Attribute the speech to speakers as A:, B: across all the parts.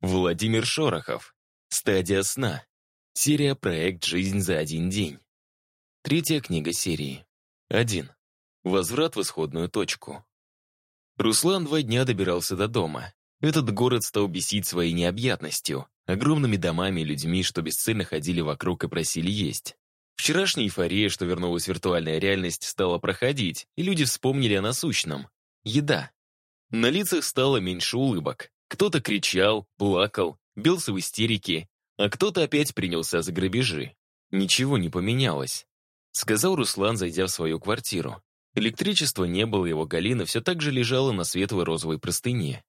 A: Владимир Шорохов. Стадия сна. Серия «Проект «Жизнь за один день». Третья книга серии. 1. Возврат в исходную точку. Руслан два дня добирался до дома. Этот город стал бесить своей необъятностью, огромными домами и людьми, что бесцельно ходили вокруг и просили есть. Вчерашняя эйфория, что вернулась виртуальная реальность, стала проходить, и люди вспомнили о насущном. Еда. На лицах стало меньше улыбок. Кто-то кричал, плакал, бился в истерике, а кто-то опять принялся за грабежи. Ничего не поменялось. Сказал Руслан, зайдя в свою квартиру. Электричества не было, его Галина все так же лежала на светлой розовой простыне.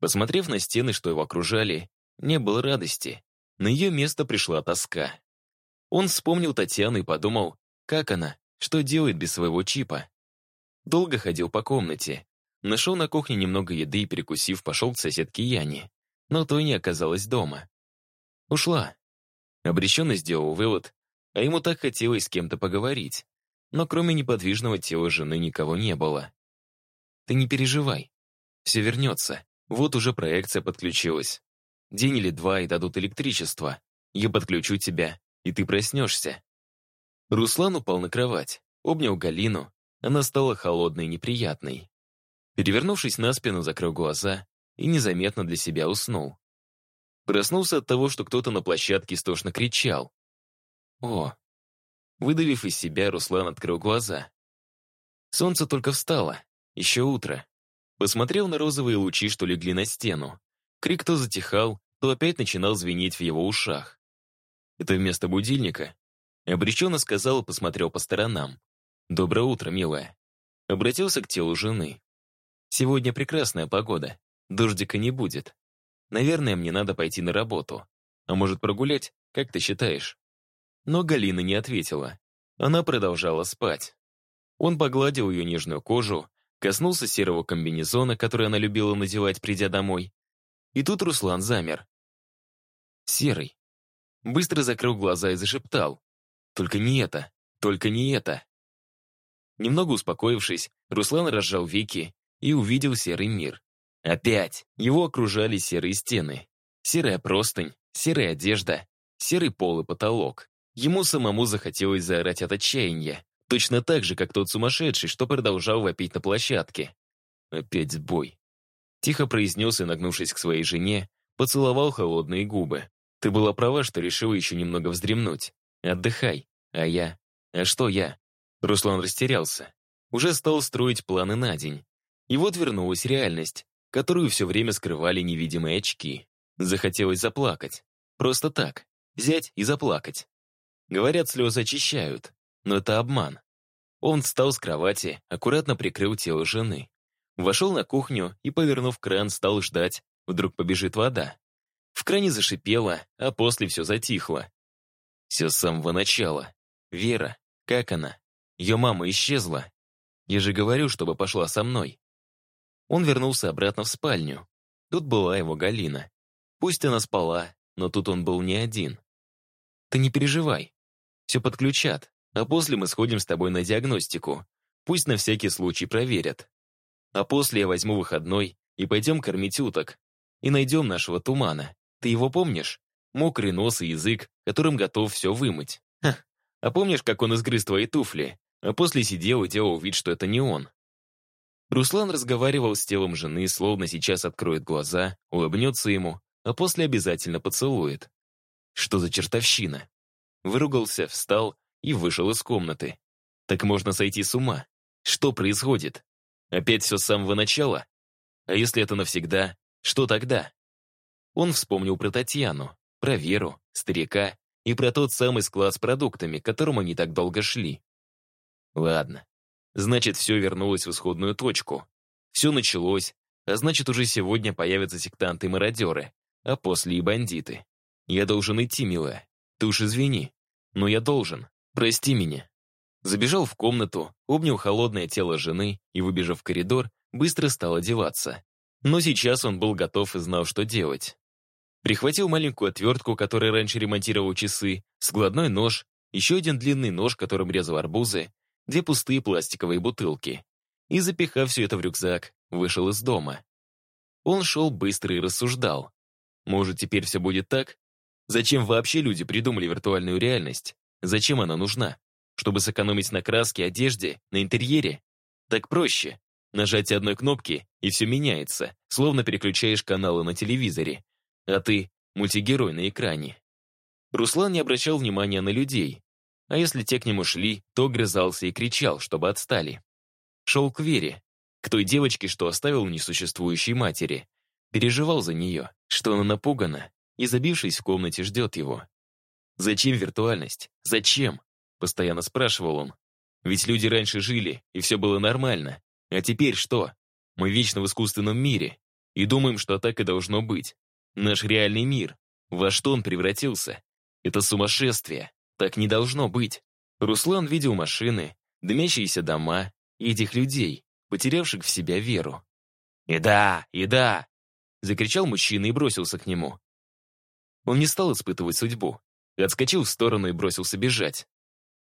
A: Посмотрев на стены, что его окружали, не было радости. На ее место пришла тоска. Он вспомнил Татьяну и подумал, как она, что делает без своего чипа. Долго ходил по комнате, Нашел на кухне немного еды и, перекусив, пошел к соседке Яне. Но той не оказалось дома. Ушла. Обреченно сделал вывод, а ему так хотелось с кем-то поговорить. Но кроме неподвижного тела жены никого не было. Ты не переживай. Все вернется. Вот уже проекция подключилась. День или два и дадут электричество. Я подключу тебя, и ты проснешься. Руслан упал на кровать, обнял Галину. Она стала холодной и неприятной. Перевернувшись на спину, закрыл глаза и незаметно для себя уснул. Проснулся от того, что кто-то на площадке истошно кричал. «О!» Выдавив из себя, Руслан открыл глаза. Солнце только встало, еще утро. Посмотрел на розовые лучи, что легли на стену. Крик то затихал, то опять начинал звенеть в его ушах. «Это вместо будильника?» Обреченно сказал и посмотрел по сторонам. «Доброе утро, милая». Обратился к телу жены. Сегодня прекрасная погода. Дождика не будет. Наверное, мне надо пойти на работу. А может, прогулять? Как ты считаешь?» Но Галина не ответила. Она продолжала спать. Он погладил ее нежную кожу, коснулся серого комбинезона, который она любила надевать, придя домой. И тут Руслан замер. «Серый». Быстро закрыл глаза и зашептал. «Только не это, только не это». Немного успокоившись, Руслан разжал веки и увидел серый мир. Опять его окружали серые стены. Серая простынь, серая одежда, серый пол и потолок. Ему самому захотелось заорать от отчаяния, точно так же, как тот сумасшедший, что продолжал вопить на площадке. Опять сбой. Тихо произнес и, нагнувшись к своей жене, поцеловал холодные губы. Ты была права, что решила еще немного вздремнуть. Отдыхай. А я? А что я? Руслан растерялся. Уже стал строить планы на день. И вот вернулась реальность, которую все время скрывали невидимые очки. Захотелось заплакать. Просто так. Взять и заплакать. Говорят, слезы очищают. Но это обман. Он встал с кровати, аккуратно прикрыл тело жены. Вошел на кухню и, повернув кран, стал ждать. Вдруг побежит вода. В кране зашипело, а после все затихло. Все с самого начала. Вера, как она? Ее мама исчезла. Я же говорю, чтобы пошла со мной. Он вернулся обратно в спальню. Тут была его Галина. Пусть она спала, но тут он был не один. Ты не переживай. Все подключат, а после мы сходим с тобой на диагностику. Пусть на всякий случай проверят. А после я возьму выходной и пойдем кормить уток. И найдем нашего тумана. Ты его помнишь? Мокрый нос и язык, которым готов все вымыть. Ха. А помнишь, как он изгрыз твои туфли? А после сидел и делал вид, что это не он. Руслан разговаривал с телом жены, словно сейчас откроет глаза, улыбнется ему, а после обязательно поцелует. Что за чертовщина? Выругался, встал и вышел из комнаты. Так можно сойти с ума. Что происходит? Опять все с самого начала? А если это навсегда, что тогда? Он вспомнил про Татьяну, про Веру, старика и про тот самый склад с продуктами, к которому они так долго шли. Ладно, Значит, все вернулось в исходную точку. Все началось, а значит, уже сегодня появятся сектанты-мародеры, а после и бандиты. Я должен идти, милая. Ты уж извини, но я должен. Прости меня. Забежал в комнату, обнял холодное тело жены и, выбежав в коридор, быстро стал одеваться. Но сейчас он был готов и знал, что делать. Прихватил маленькую отвертку, которой раньше ремонтировал часы, складной нож, еще один длинный нож, которым резал арбузы, две пустые пластиковые бутылки. И, запихав все это в рюкзак, вышел из дома. Он шел быстро и рассуждал. Может, теперь все будет так? Зачем вообще люди придумали виртуальную реальность? Зачем она нужна? Чтобы сэкономить на краске, одежде, на интерьере? Так проще. Нажатие одной кнопки, и все меняется, словно переключаешь каналы на телевизоре. А ты — мультигерой на экране. Руслан не обращал внимания на людей. А если те к нему шли, то грызался и кричал, чтобы отстали. Шел к Вере, к той девочке, что оставил несуществующей матери. Переживал за нее, что она напугана, и, забившись в комнате, ждет его. «Зачем виртуальность? Зачем?» — постоянно спрашивал он. «Ведь люди раньше жили, и все было нормально. А теперь что? Мы вечно в искусственном мире и думаем, что так и должно быть. Наш реальный мир. Во что он превратился? Это сумасшествие. Так не должно быть. Руслан видел машины, дымящиеся дома и этих людей, потерявших в себя веру. «Еда! Еда!» — закричал мужчина и бросился к нему. Он не стал испытывать судьбу, отскочил в сторону и бросился бежать.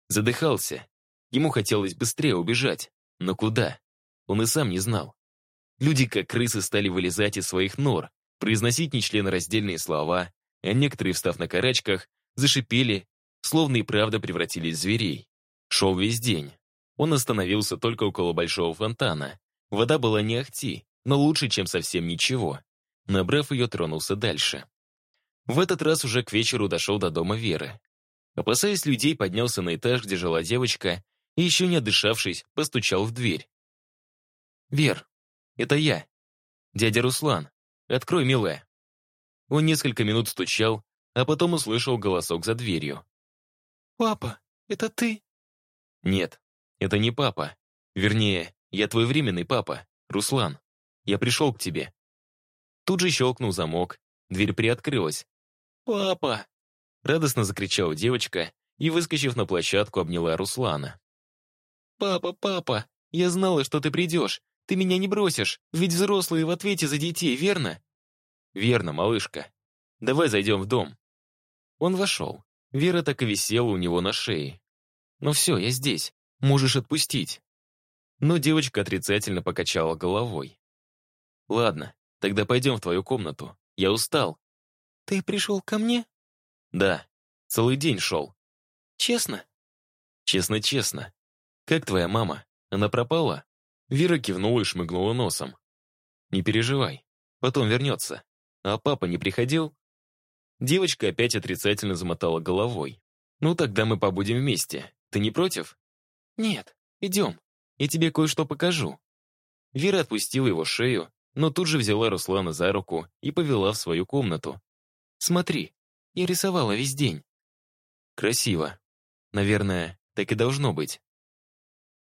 A: Задыхался. Ему хотелось быстрее убежать. Но куда? Он и сам не знал. Люди, как крысы, стали вылезать из своих нор, произносить нечленораздельные слова, а некоторые, встав на карачках, зашипели, словно и правда превратились в зверей. Шел весь день. Он остановился только около большого фонтана. Вода была не ахти, но лучше, чем совсем ничего. Набрав ее, тронулся дальше. В этот раз уже к вечеру дошел до дома Веры. Опасаясь людей, поднялся на этаж, где жила девочка, и еще не отдышавшись, постучал в дверь. «Вер, это я. Дядя Руслан. Открой, милая». Он несколько минут стучал, а потом услышал голосок за дверью.
B: «Папа, это ты?»
A: «Нет, это не папа. Вернее, я твой временный папа, Руслан. Я пришел к тебе». Тут же щелкнул замок, дверь приоткрылась.
B: «Папа!»
A: Радостно закричала девочка и, выскочив на площадку, обняла Руслана.
B: «Папа, папа, я знала, что ты придешь. Ты меня не бросишь, ведь взрослые в ответе за детей, верно?»
A: «Верно, малышка. Давай зайдем в дом». Он вошел. Вера так и висела у него на шее. «Ну все, я здесь. Можешь отпустить». Но девочка отрицательно покачала головой. «Ладно, тогда пойдем в твою комнату. Я устал».
B: «Ты пришел ко мне?»
A: «Да, целый день шел».
B: «Честно?»
A: «Честно-честно. Как твоя мама? Она пропала?» Вера кивнула и шмыгнула носом. «Не переживай, потом вернется. А папа не приходил?» Девочка опять отрицательно замотала головой. «Ну, тогда мы побудем вместе. Ты не против?»
B: «Нет, идем.
A: Я тебе кое-что покажу». Вера отпустила его шею, но тут же взяла Руслана за руку и повела в свою комнату. «Смотри, я рисовала весь день». «Красиво. Наверное, так и должно быть».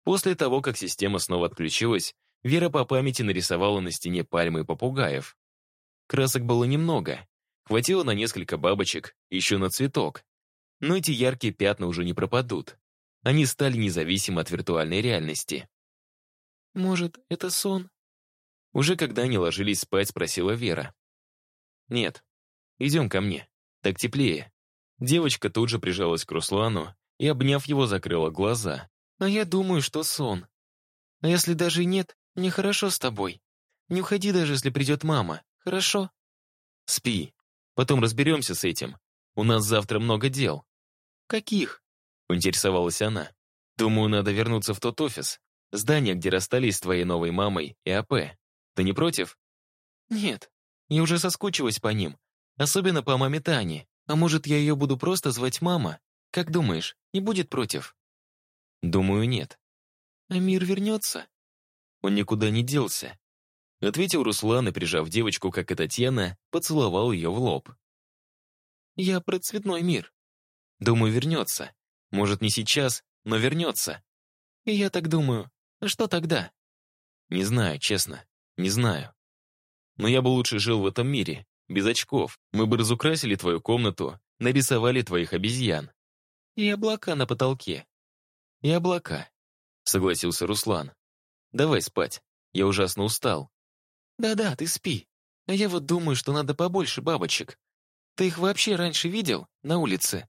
A: После того, как система снова отключилась, Вера по памяти нарисовала на стене пальмы и попугаев. Красок было немного. Хватило на несколько бабочек, еще на цветок. Но эти яркие пятна уже не пропадут. Они стали независимы от виртуальной реальности.
B: «Может, это сон?»
A: Уже когда они ложились спать, спросила Вера. «Нет, идем ко мне. Так теплее». Девочка тут же прижалась к Руслану и, обняв его, закрыла глаза.
B: А я думаю, что сон. А если даже и нет, мне хорошо с тобой. Не уходи даже, если придет мама. Хорошо?
A: Спи. Потом разберемся с этим. У нас завтра много дел.
B: Каких?
A: Поинтересовалась она. Думаю, надо вернуться в тот офис. Здание, где расстались с твоей новой мамой и АП. Ты не против?
B: Нет. Я уже соскучилась по ним. Особенно по маме Тане. А может, я ее буду просто звать мама? Как думаешь, не будет против?
A: Думаю, нет.
B: А мир вернется?
A: Он никуда не делся. Ответил Руслан и, прижав девочку, как и Татьяна, поцеловал ее в лоб.
B: Я про цветной мир.
A: Думаю, вернется. Может, не сейчас, но вернется.
B: И я так думаю. А что тогда?
A: Не знаю, честно. Не знаю. Но я бы лучше жил в этом мире, без очков. Мы бы разукрасили твою комнату, нарисовали твоих обезьян.
B: И облака на потолке
A: и облака», — согласился Руслан. «Давай спать, я ужасно устал».
B: «Да-да, ты спи. А я вот думаю, что надо побольше бабочек. Ты их вообще раньше видел на улице?»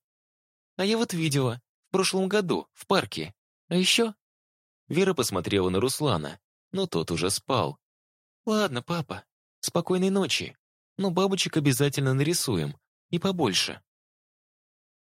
B: «А я вот видела, в прошлом году, в парке. А еще...»
A: Вера посмотрела на Руслана, но тот уже спал.
B: «Ладно, папа, спокойной ночи». но бабочек обязательно нарисуем. И побольше.